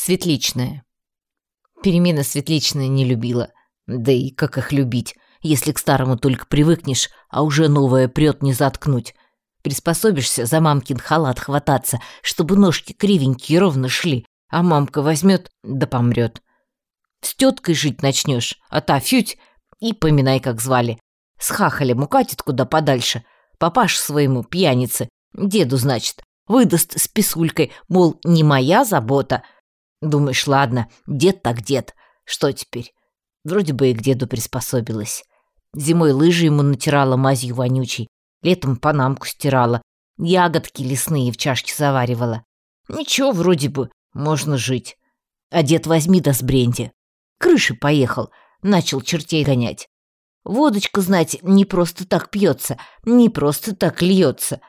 Светличная. Перемены Светличная не любила. Да и как их любить, если к старому только привыкнешь, а уже новое прет не заткнуть. Приспособишься за мамкин халат хвататься, чтобы ножки кривенькие ровно шли, а мамка возьмет да помрет. С теткой жить начнешь, а та фють, и поминай, как звали. С хахалем укатит куда подальше. Папаш своему, пьянице, деду, значит, выдаст с писулькой, мол, не моя забота — Думаешь, ладно, дед так дед. Что теперь? Вроде бы и к деду приспособилась. Зимой лыжи ему натирала мазью вонючей, летом панамку стирала, ягодки лесные в чашке заваривала. Ничего, вроде бы, можно жить. А дед возьми да сбреньте. Крыши поехал, начал чертей гонять. Водочка, знать, не просто так пьется, не просто так льется.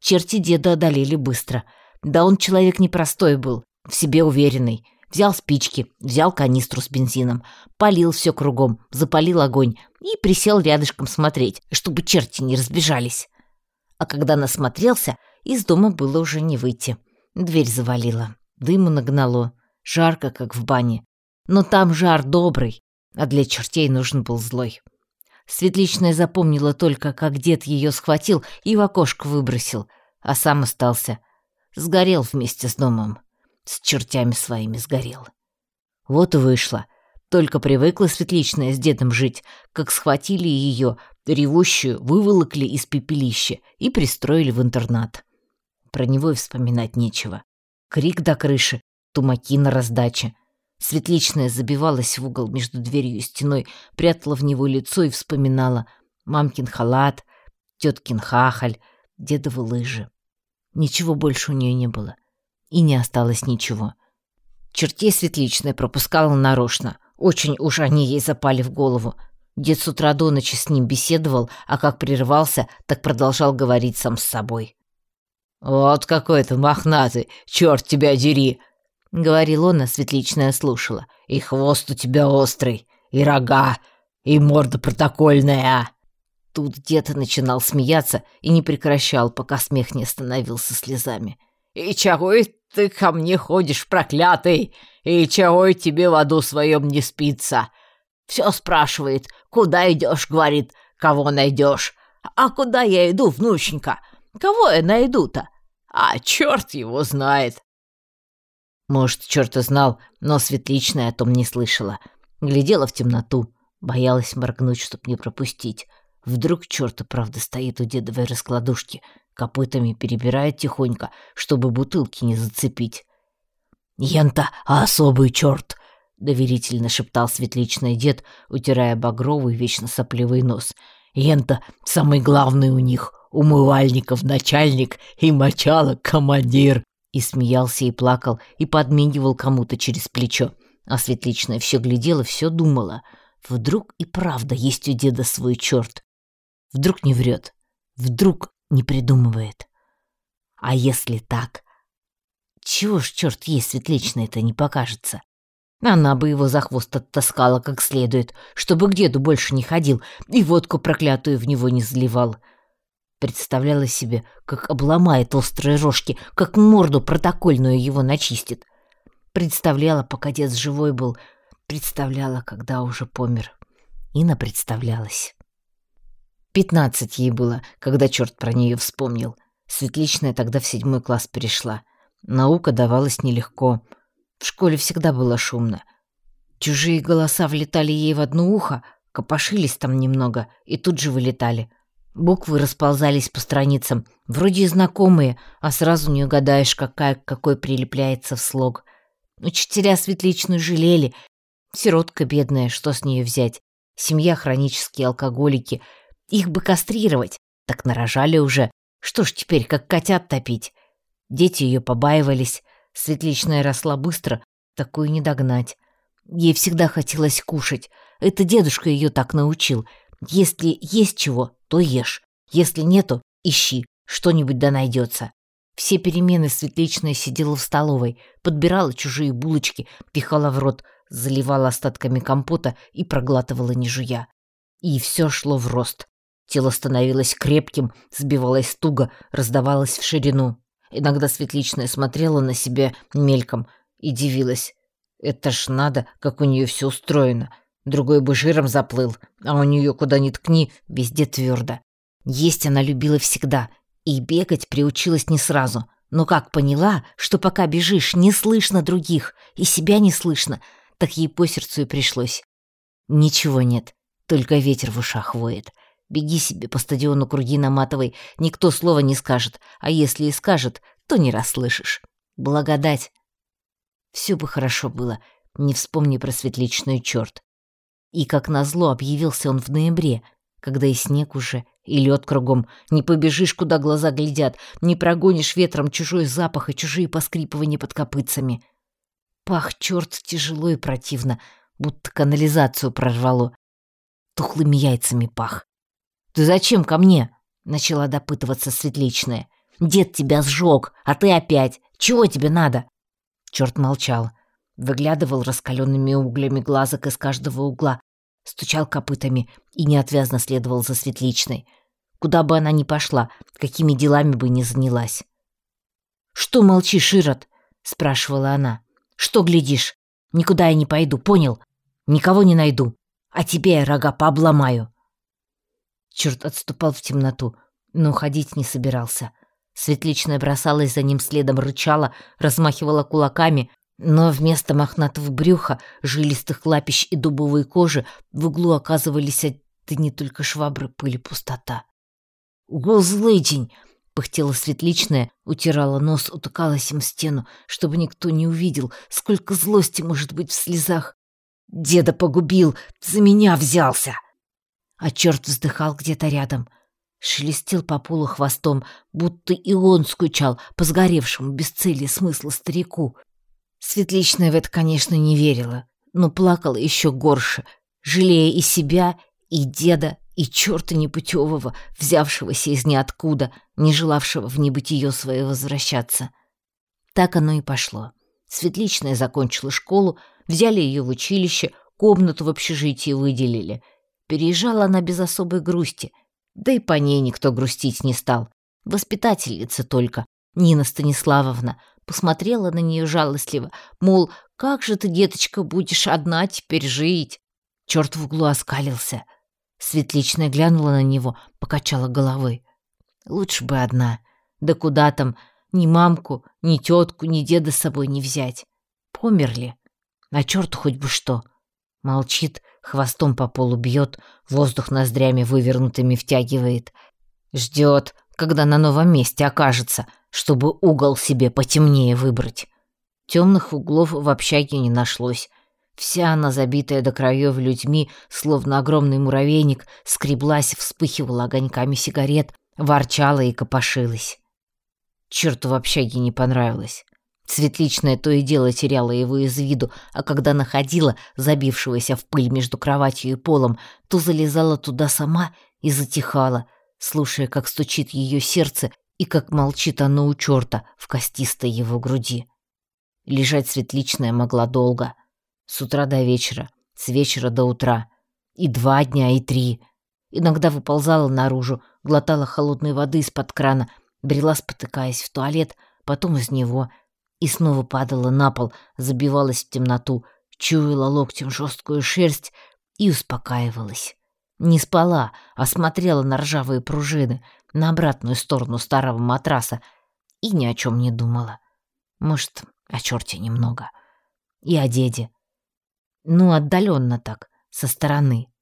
Черти деда одолели быстро. Да он человек непростой был в себе уверенный. Взял спички, взял канистру с бензином, полил все кругом, запалил огонь и присел рядышком смотреть, чтобы черти не разбежались. А когда насмотрелся, из дома было уже не выйти. Дверь завалила, дыму нагнало, жарко, как в бане. Но там жар добрый, а для чертей нужен был злой. Светличная запомнила только, как дед ее схватил и в окошко выбросил, а сам остался. Сгорел вместе с домом с чертями своими сгорел. Вот и вышло. Только привыкла Светличная с дедом жить, как схватили ее, ревущую, выволокли из пепелища и пристроили в интернат. Про него и вспоминать нечего. Крик до крыши, тумаки на раздаче. Светличная забивалась в угол между дверью и стеной, прятала в него лицо и вспоминала мамкин халат, теткин хахаль, дедовы лыжи. Ничего больше у нее не было и не осталось ничего. Чертей светличная пропускала нарочно. Очень уж они ей запали в голову. Дед с утра до ночи с ним беседовал, а как прервался, так продолжал говорить сам с собой. «Вот какой ты мохнатый, черт тебя дери!» — говорил он, а светличная слушала. «И хвост у тебя острый, и рога, и морда протокольная!» Тут дед начинал смеяться и не прекращал, пока смех не становился слезами. «И чего ты ко мне ходишь, проклятый? И чего тебе в аду своем не спится?» Все спрашивает, куда идешь, говорит, кого найдешь. А куда я иду, внученька? Кого я найду-то? А черт его знает. Может, черт и знал, но светличная о том не слышала. Глядела в темноту, боялась моргнуть, чтоб не пропустить. Вдруг черт и правда стоит у дедовой раскладушки — Копытами перебирает тихонько, чтобы бутылки не зацепить. «Ента особый черт!» — доверительно шептал светличный дед, утирая багровый, вечно сопливый нос. «Ента самый главный у них, умывальников начальник и мочало командир!» И смеялся, и плакал, и подмигивал кому-то через плечо. А светличная все глядела, все думала. Вдруг и правда есть у деда свой черт. Вдруг не врет. Вдруг не придумывает. А если так? Чего ж, черт есть, светлично это не покажется? Она бы его за хвост оттаскала как следует, чтобы к деду больше не ходил и водку проклятую в него не заливал. Представляла себе, как обломает острые рожки, как морду протокольную его начистит. Представляла, пока дед живой был, представляла, когда уже помер. И напредставлялась. Пятнадцать ей было, когда черт про нее вспомнил. Светличная тогда в седьмой класс перешла. Наука давалась нелегко. В школе всегда было шумно. Чужие голоса влетали ей в одно ухо, копошились там немного и тут же вылетали. Буквы расползались по страницам, вроде знакомые, а сразу не угадаешь, какая к какой прилепляется в слог. Учителя светличную жалели. Сиротка бедная, что с нее взять? Семья хронические алкоголики — их бы кастрировать. Так нарожали уже. Что ж теперь, как котят топить? Дети ее побаивались. Светличная росла быстро, такую не догнать. Ей всегда хотелось кушать. Это дедушка ее так научил. Если есть чего, то ешь. Если нету, ищи. Что-нибудь да найдется. Все перемены Светличная сидела в столовой, подбирала чужие булочки, пихала в рот, заливала остатками компота и проглатывала не жуя. И все шло в рост. Тело становилось крепким, сбивалось туго, раздавалось в ширину. Иногда Светличная смотрела на себя мельком и дивилась. Это ж надо, как у нее все устроено. Другой бы жиром заплыл, а у нее куда ни ткни, везде твердо. Есть она любила всегда, и бегать приучилась не сразу. Но как поняла, что пока бежишь, не слышно других, и себя не слышно, так ей по сердцу и пришлось. Ничего нет, только ветер в ушах воет. Беги себе по стадиону круги наматывай, никто слова не скажет, а если и скажет, то не расслышишь. Благодать. Все бы хорошо было, не вспомни про светличную черт. И как назло объявился он в ноябре, когда и снег уже, и лед кругом. Не побежишь, куда глаза глядят, не прогонишь ветром чужой запах и чужие поскрипывания под копытцами. Пах черт тяжело и противно, будто канализацию прорвало. Тухлыми яйцами пах. «Ты зачем ко мне?» — начала допытываться светличная. «Дед тебя сжег, а ты опять. Чего тебе надо?» Черт молчал. Выглядывал раскаленными углями глазок из каждого угла, стучал копытами и неотвязно следовал за светличной. Куда бы она ни пошла, какими делами бы ни занялась. «Что молчишь, Ирод?» — спрашивала она. «Что глядишь? Никуда я не пойду, понял? Никого не найду. А тебе я рога пообломаю». Черт отступал в темноту, но уходить не собирался. Светличная бросалась за ним следом, рычала, размахивала кулаками, но вместо мохнатого брюха, жилистых лапищ и дубовой кожи в углу оказывались да не только швабры, пыль и пустота. «Гузлытень!» — пыхтела светличная, утирала нос, утыкалась им в стену, чтобы никто не увидел, сколько злости может быть в слезах. «Деда погубил, за меня взялся!» А черт вздыхал где-то рядом — шелестел по полу хвостом, будто и он скучал по сгоревшему без цели смысла старику. Светличная в это, конечно, не верила, но плакала еще горше, жалея и себя, и деда, и черта непутевого, взявшегося из ниоткуда, не желавшего в небытие свое возвращаться. Так оно и пошло. Светличная закончила школу, взяли ее в училище, комнату в общежитии выделили. Переезжала она без особой грусти — да и по ней никто грустить не стал. Воспитательница только, Нина Станиславовна, посмотрела на нее жалостливо, мол, как же ты, деточка, будешь одна теперь жить? Черт в углу оскалился. Светличная глянула на него, покачала головой. Лучше бы одна. Да куда там, ни мамку, ни тетку, ни деда с собой не взять. Померли. А черту хоть бы что. Молчит, хвостом по полу бьет, воздух ноздрями вывернутыми втягивает. Ждет, когда на новом месте окажется, чтобы угол себе потемнее выбрать. Темных углов в общаге не нашлось. Вся она, забитая до краев людьми, словно огромный муравейник, скреблась, вспыхивала огоньками сигарет, ворчала и копошилась. Черту в общаге не понравилось. Светличная то и дело теряла его из виду, а когда находила забившегося в пыль между кроватью и полом, то залезала туда сама и затихала, слушая, как стучит ее сердце и как молчит оно у черта в костистой его груди. Лежать светличная могла долго. С утра до вечера, с вечера до утра. И два дня, и три. Иногда выползала наружу, глотала холодной воды из-под крана, брела, спотыкаясь в туалет, потом из него — и снова падала на пол, забивалась в темноту, чуяла локтем жесткую шерсть и успокаивалась. Не спала, а смотрела на ржавые пружины, на обратную сторону старого матраса и ни о чем не думала. Может, о черте немного. И о деде. Ну, отдаленно так, со стороны.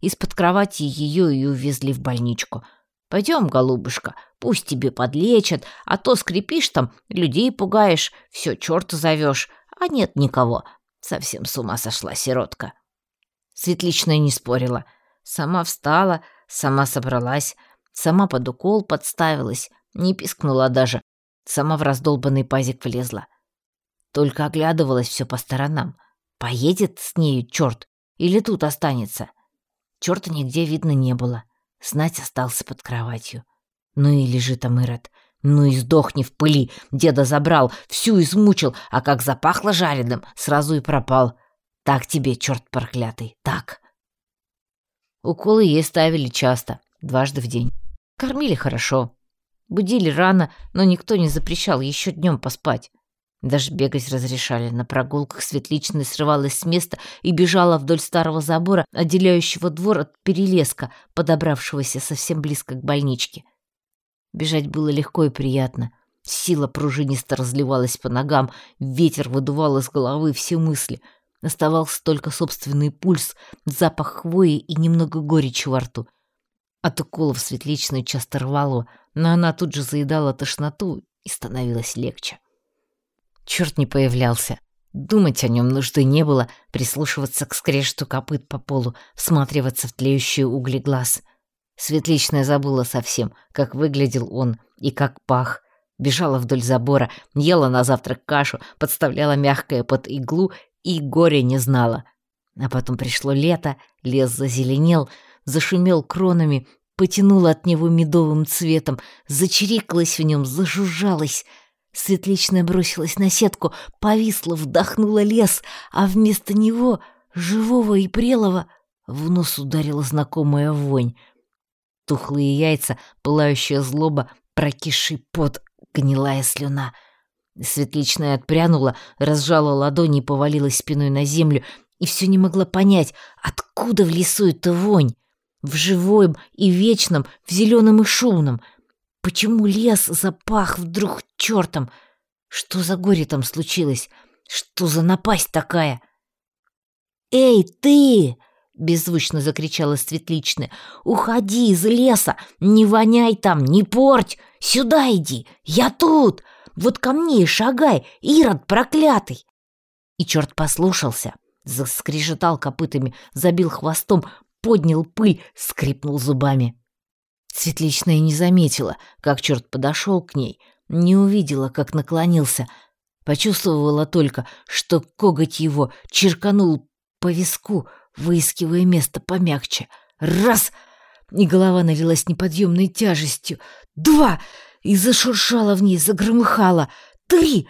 Из-под кровати ее и увезли в больничку — Пойдем, голубушка, пусть тебе подлечат, а то скрипишь там, людей пугаешь, все черта зовешь, а нет никого. Совсем с ума сошла сиротка. Светличная не спорила. Сама встала, сама собралась, сама под укол подставилась, не пискнула даже, сама в раздолбанный пазик влезла. Только оглядывалась все по сторонам. Поедет с нею черт или тут останется? Черта нигде видно не было. — Знать остался под кроватью. Ну и лежит там. Ну и сдохни в пыли. Деда забрал, всю измучил, а как запахло жареным, сразу и пропал. Так тебе, черт проклятый, так. Уколы ей ставили часто, дважды в день. Кормили хорошо. Будили рано, но никто не запрещал еще днем поспать. Даже бегать разрешали. На прогулках Светличная срывалась с места и бежала вдоль старого забора, отделяющего двор от перелеска, подобравшегося совсем близко к больничке. Бежать было легко и приятно. Сила пружинисто разливалась по ногам, ветер выдувал из головы все мысли. Оставался только собственный пульс, запах хвои и немного горечи во рту. От уколов светличную часто рвало, но она тут же заедала тошноту и становилось легче. Черт не появлялся. Думать о нем нужды не было, прислушиваться к скрежету копыт по полу, всматриваться в тлеющие угли глаз. Светличная забыла совсем, как выглядел он и как пах. Бежала вдоль забора, ела на завтрак кашу, подставляла мягкое под иглу и горе не знала. А потом пришло лето, лес зазеленел, зашумел кронами, потянул от него медовым цветом, зачирикалась в нем, зажужжалась. Светличная бросилась на сетку, повисла, вдохнула лес, а вместо него, живого и прелого, в нос ударила знакомая вонь. Тухлые яйца, пылающая злоба, прокисший пот, гнилая слюна. Светличная отпрянула, разжала ладони и повалилась спиной на землю, и все не могла понять, откуда в лесу эта вонь. В живом и вечном, в зеленом и шумном. Почему лес запах вдруг чертом? Что за горе там случилось? Что за напасть такая? «Эй, ты!» — беззвучно закричала Светличная. «Уходи из леса! Не воняй там, не порть! Сюда иди! Я тут! Вот ко мне и шагай, Ирод проклятый!» И черт послушался, заскрежетал копытами, забил хвостом, поднял пыль, скрипнул зубами. Светличная не заметила, как черт подошел к ней, не увидела, как наклонился, почувствовала только, что коготь его черканул по виску, выискивая место помягче. Раз! И голова налилась неподъемной тяжестью. Два! И зашуршала в ней, загромыхала. Три!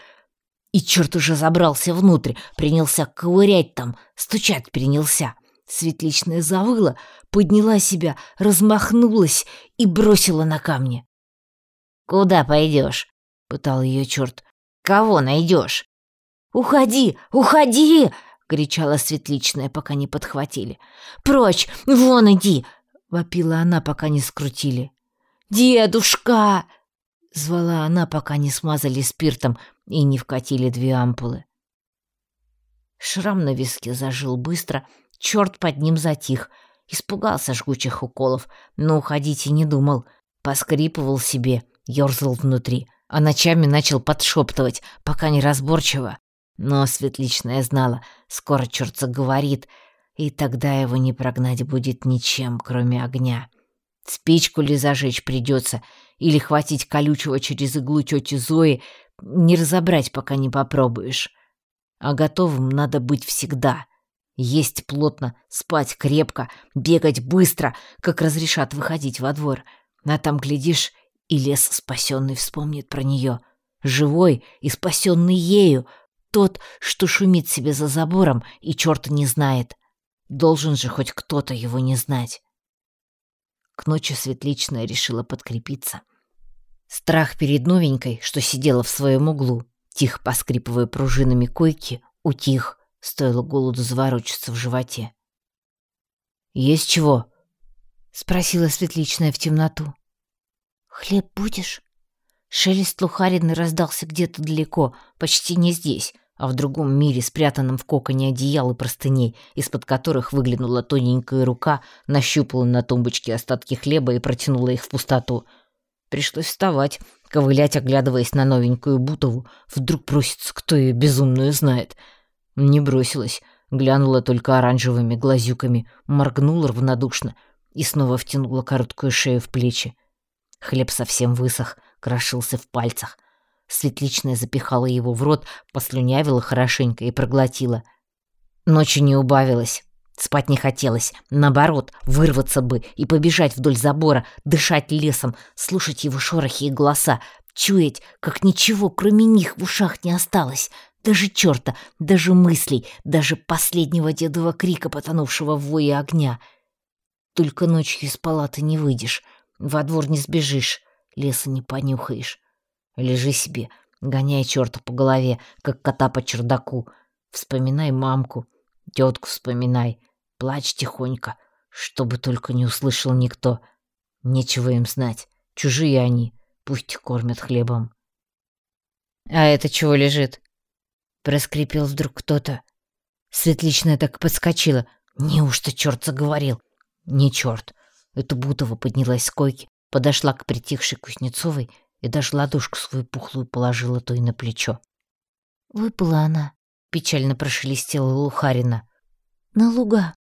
И черт уже забрался внутрь, принялся ковырять там, стучать принялся. Светличная завыла, подняла себя, размахнулась и бросила на камни. «Куда пойдешь?» — пытал ее черт. «Кого найдешь?» «Уходи! Уходи!» — кричала Светличная, пока не подхватили. «Прочь! Вон иди!» — вопила она, пока не скрутили. «Дедушка!» — звала она, пока не смазали спиртом и не вкатили две ампулы. Шрам на виске зажил быстро, черт под ним затих. Испугался жгучих уколов, но уходить и не думал. Поскрипывал себе, ерзал внутри, а ночами начал подшептывать, пока неразборчиво, но Светличная знала, скоро черт заговорит, и тогда его не прогнать будет ничем, кроме огня. Спичку ли зажечь придется, или хватить колючего через иглу тети Зои, не разобрать, пока не попробуешь. А готовым надо быть всегда. Есть плотно, спать крепко, бегать быстро, как разрешат выходить во двор. А там, глядишь, и лес спасенный вспомнит про нее. Живой и спасенный ею — тот, что шумит себе за забором и черта не знает. Должен же хоть кто-то его не знать. К ночи Светличная решила подкрепиться. Страх перед новенькой, что сидела в своем углу, тихо поскрипывая пружинами койки, утих, стоило голоду заворочиться в животе. «Есть чего?» — спросила Светличная в темноту. «Хлеб будешь?» Шелест Лухарины раздался где-то далеко, почти не здесь, а в другом мире, спрятанном в коконе одеял и простыней, из-под которых выглянула тоненькая рука, нащупала на тумбочке остатки хлеба и протянула их в пустоту. Пришлось вставать, ковылять, оглядываясь на новенькую Бутову. Вдруг бросится, кто ее безумную знает. Не бросилась, глянула только оранжевыми глазюками, моргнула равнодушно и снова втянула короткую шею в плечи. Хлеб совсем высох, крошился в пальцах. Светличная запихала его в рот, послюнявила хорошенько и проглотила. Ночью не убавилась. Спать не хотелось. Наоборот, вырваться бы и побежать вдоль забора, дышать лесом, слушать его шорохи и голоса, чуять, как ничего, кроме них, в ушах не осталось. Даже черта, даже мыслей, даже последнего дедова крика, потонувшего в вое огня. Только ночью из палаты не выйдешь, во двор не сбежишь, леса не понюхаешь. Лежи себе, Гоняй черта по голове, как кота по чердаку. Вспоминай мамку, тетку вспоминай. Плачь тихонько, чтобы только не услышал никто. Нечего им знать. Чужие они, пусть кормят хлебом. «А это чего лежит?» Проскрипел вдруг кто-то. Светличная так подскочила. Неужто черт заговорил? Не черт. Это Бутова поднялась с койки, подошла к притихшей Кузнецовой и даже ладошку свою пухлую положила той на плечо. «Выпала она», — печально прошелестела Лухарина. «На луга».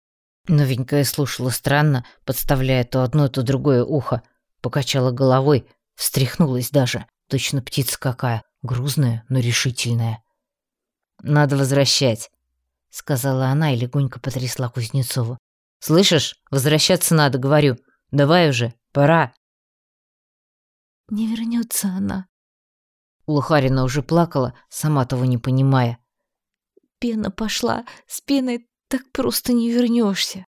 Новенькая слушала странно, подставляя то одно, то другое ухо. Покачала головой, встряхнулась даже. Точно птица какая, грузная, но решительная. «Надо возвращать», — сказала она и легонько потрясла Кузнецову. «Слышишь, возвращаться надо, говорю. Давай уже, пора». Не вернется она. Лухарина уже плакала, сама того не понимая. Пена пошла, с пеной так просто не вернешься.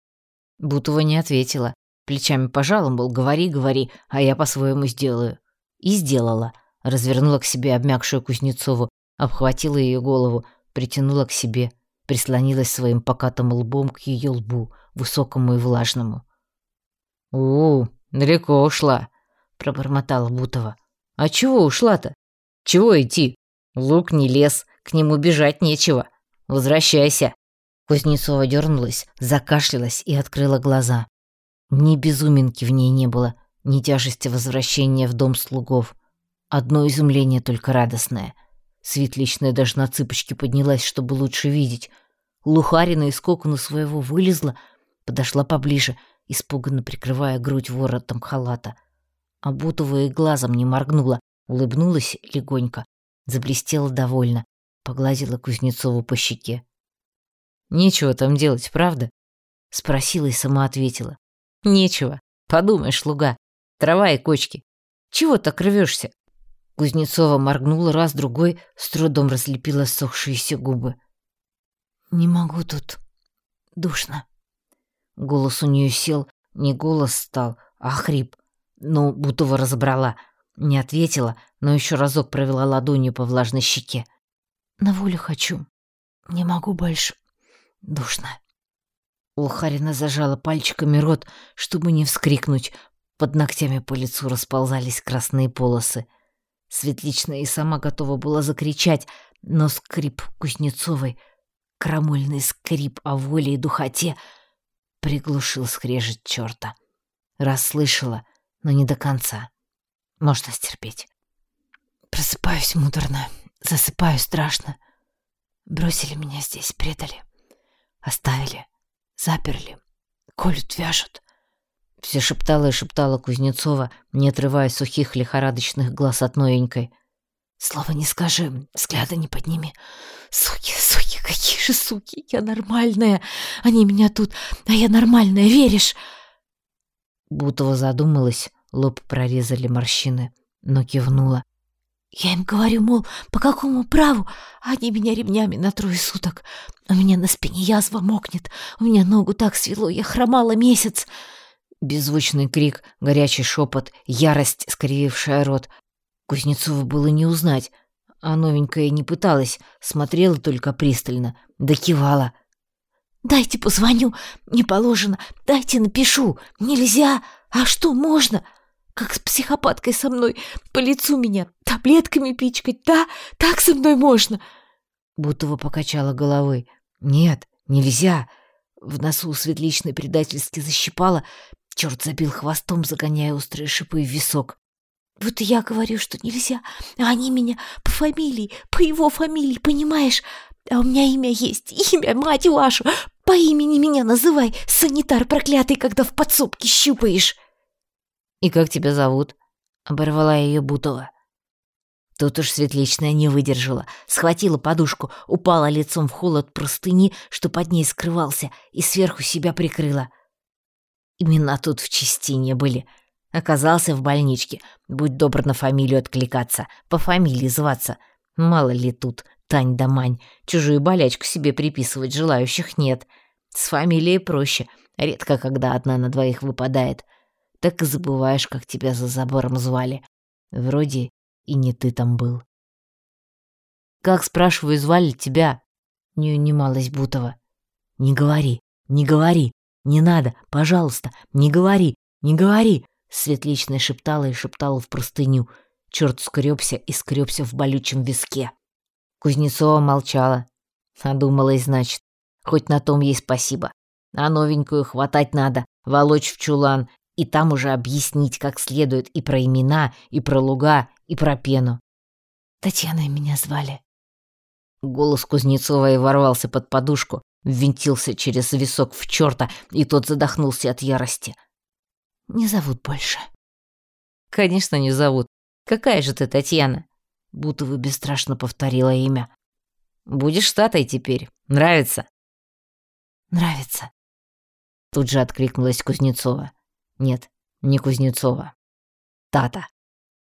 Бутова не ответила. Плечами пожала, мол, говори, говори, а я по-своему сделаю. И сделала. Развернула к себе обмякшую Кузнецову, обхватила ее голову, притянула к себе, прислонилась своим покатым лбом к ее лбу, высокому и влажному. «У, далеко ушла», — пробормотала Бутова. «А чего ушла-то? Чего идти? Лук не лес, к нему бежать нечего. Возвращайся». Кузнецова дернулась, закашлялась и открыла глаза. Ни безуминки в ней не было, ни тяжести возвращения в дом слугов. Одно изумление только радостное. Светличная даже на цыпочки поднялась, чтобы лучше видеть. Лухарина из кокона своего вылезла, подошла поближе, испуганно прикрывая грудь воротом халата. А Бутова и глазом не моргнула, улыбнулась легонько, заблестела довольно, погладила Кузнецову по щеке. «Нечего там делать, правда?» — спросила и сама ответила. «Нечего. Подумаешь, луга. Трава и кочки. Чего так рвешься? Кузнецова моргнула раз-другой, с трудом разлепила сохшиеся губы. «Не могу тут. Душно». Голос у нее сел, не голос стал, а хрип. Но Бутова разобрала. Не ответила, но еще разок провела ладонью по влажной щеке. «На волю хочу. Не могу больше. Душно». Лухарина зажала пальчиками рот, чтобы не вскрикнуть. Под ногтями по лицу расползались красные полосы. Светличная и сама готова была закричать, но скрип Кузнецовой, крамольный скрип о воле и духоте, приглушил скрежет черта. Расслышала, но не до конца. Можно стерпеть. Просыпаюсь муторно, засыпаю страшно. Бросили меня здесь, предали. Оставили, заперли, колют, вяжут. Все шептала и шептала Кузнецова, не отрывая сухих лихорадочных глаз от новенькой. «Слова не скажи, взгляда не подними. Суки, суки, какие же суки! Я нормальная! Они меня тут, а я нормальная, веришь?» Бутова задумалась, лоб прорезали морщины, но кивнула. Я им говорю, мол, по какому праву? Они меня ремнями на трое суток. У меня на спине язва мокнет, у меня ногу так свело, я хромала месяц. Беззвучный крик, горячий шепот, ярость, скривившая рот. Кузнецова было не узнать, а новенькая не пыталась, смотрела только пристально, да кивала. «Дайте позвоню, не положено, дайте напишу, нельзя, а что можно?» Как с психопаткой со мной, по лицу меня таблетками пичкать, да? Так со мной можно?» Бутова покачала головой. «Нет, нельзя!» В носу светличной предательски защипала, Черт забил хвостом, загоняя острые шипы в висок. Вот я говорю, что нельзя, а они меня по фамилии, по его фамилии, понимаешь? А у меня имя есть, имя, мать вашу, по имени меня называй, санитар проклятый, когда в подсобке щупаешь. И как тебя зовут? Оборвала ее Бутова. Тут уж светличная не выдержала, схватила подушку, упала лицом в холод простыни, что под ней скрывался, и сверху себя прикрыла — Имена тут в частине были. Оказался в больничке. Будь добр на фамилию откликаться, по фамилии зваться. Мало ли тут, Тань да Мань, чужую болячку себе приписывать желающих нет. С фамилией проще, редко когда одна на двоих выпадает. Так и забываешь, как тебя за забором звали. Вроде и не ты там был. Как, спрашиваю, звали тебя?» Не унималась Бутова. «Не говори, не говори, не надо, пожалуйста, не говори, не говори!» Светличная шептала и шептала в простыню. Черт скребся и скребся в болючем виске. Кузнецова молчала. Одумалась, значит. Хоть на том ей спасибо. А новенькую хватать надо, волочь в чулан, и там уже объяснить как следует и про имена, и про луга, и про пену. Татьяной меня звали. Голос Кузнецовой ворвался под подушку, ввинтился через висок в черта, и тот задохнулся от ярости. Не зовут больше. Конечно, не зовут. Какая же ты Татьяна? Бутова бесстрашно повторила имя. Будешь штатой теперь. Нравится? Нравится. Тут же откликнулась Кузнецова. Нет, не Кузнецова. Тата.